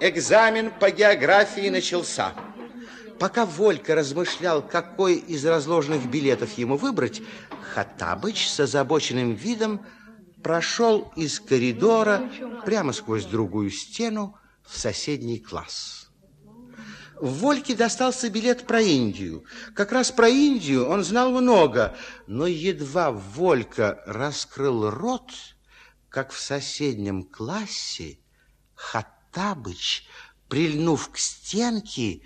экзамен по географии начался. Пока Волька размышлял, какой из разложенных билетов ему выбрать, Хаттабыч с озабоченным видом прошел из коридора прямо сквозь другую стену в соседний класс. Вольке достался билет про Индию. Как раз про Индию он знал много, но едва Волька раскрыл рот, как в соседнем классе Хаттабыч, прильнув к стенке,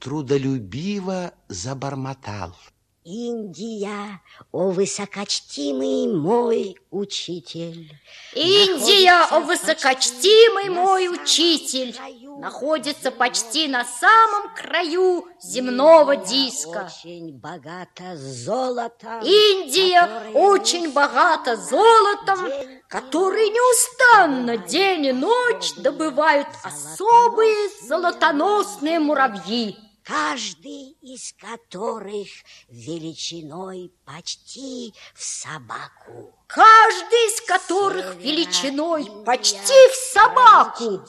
трудолюбиво забормотал. Индия, о высокочтимый мой учитель. Индия, о высокочтимый мой учитель, находится почти на самом краю земного диска. Очень богата золотом. Индия очень богата золотом, который неустанно день и ночь добывают особые золотоносные муравьи каждый из которых величиной почти в собаку. Каждый из которых величиной почти в собаку.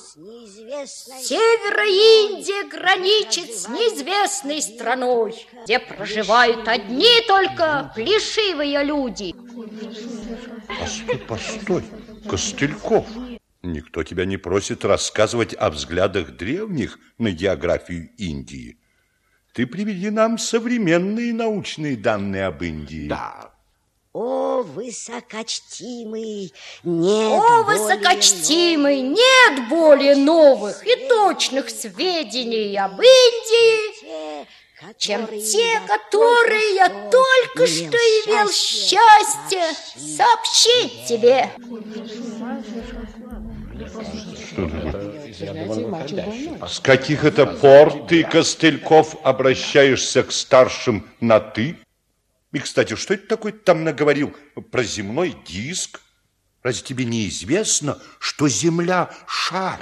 Севера Индия граничит с неизвестной страной, где проживают одни только плешивые люди. Постой, постой, Костыльков. Никто тебя не просит рассказывать о взглядах древних на географию Индии. Ты приведи нам современные научные данные об Индии. Да. О, высокочтимый, нет О, высокочтимый, новых. нет более новых и точных сведений об Индии, чем те, которые я только что имел счастье сообщить тебе. С каких это пор ты, Костыльков, обращаешься к старшим на «ты»? И, кстати, что это такое там наговорил про земной диск? Разве тебе не известно, что Земля – шар?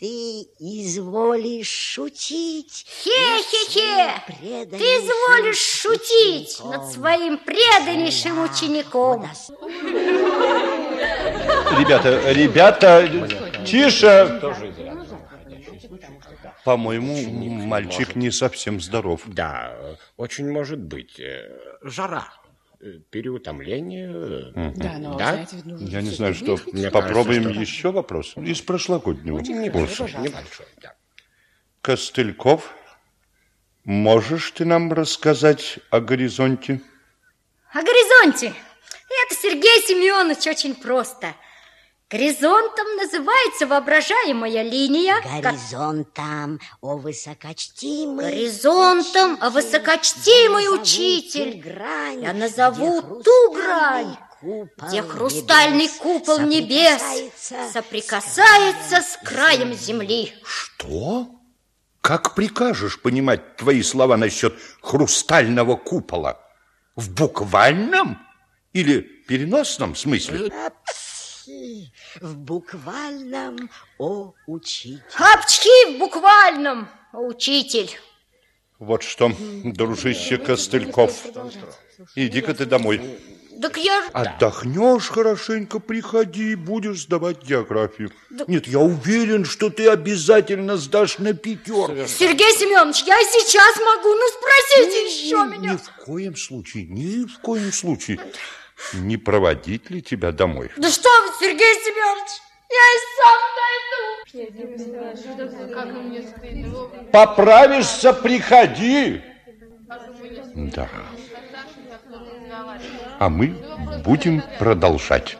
Ты изволишь шутить. Хе-хе-хе! Ты изволишь шутить над своим преданнейшим учеником. Ребята, ребята, тише! По-моему, мальчик не совсем здоров. Да, очень может быть. Жара переутомление. Да, но, да? знаете, нужно Я не знаю, что. Мне Попробуем кажется, что... еще вопрос из прошлогоднего Очень небольшой, небольшой, да. Костыльков, можешь ты нам рассказать о горизонте? О горизонте? Это, Сергей Семенович, очень просто. Горизонтом называется воображаемая линия. Горизонтом, о высокочтимый. Горизонтом, о высокочтимый учитель. Грань, Я назову ту грань, купол где хрустальный небес купол небес соприкасается с краем земли. Что? Как прикажешь понимать твои слова насчет хрустального купола? В буквальном или переносном смысле? В буквальном, о учитель. Апчхи в буквальном, о учитель. Вот что, дружище Костыльков, иди-ка ты домой. Так я... Отдохнешь хорошенько, приходи, будешь сдавать географию. Да... Нет, я уверен, что ты обязательно сдашь на пятерку. Сергей Семенович, я сейчас могу, ну спросите еще меня. Ни в коем случае, ни в коем случае. Не проводить ли тебя домой? Да что вы, Сергей Семенович, я и сам дойду. Поправишься, приходи. Да. А мы будем продолжать.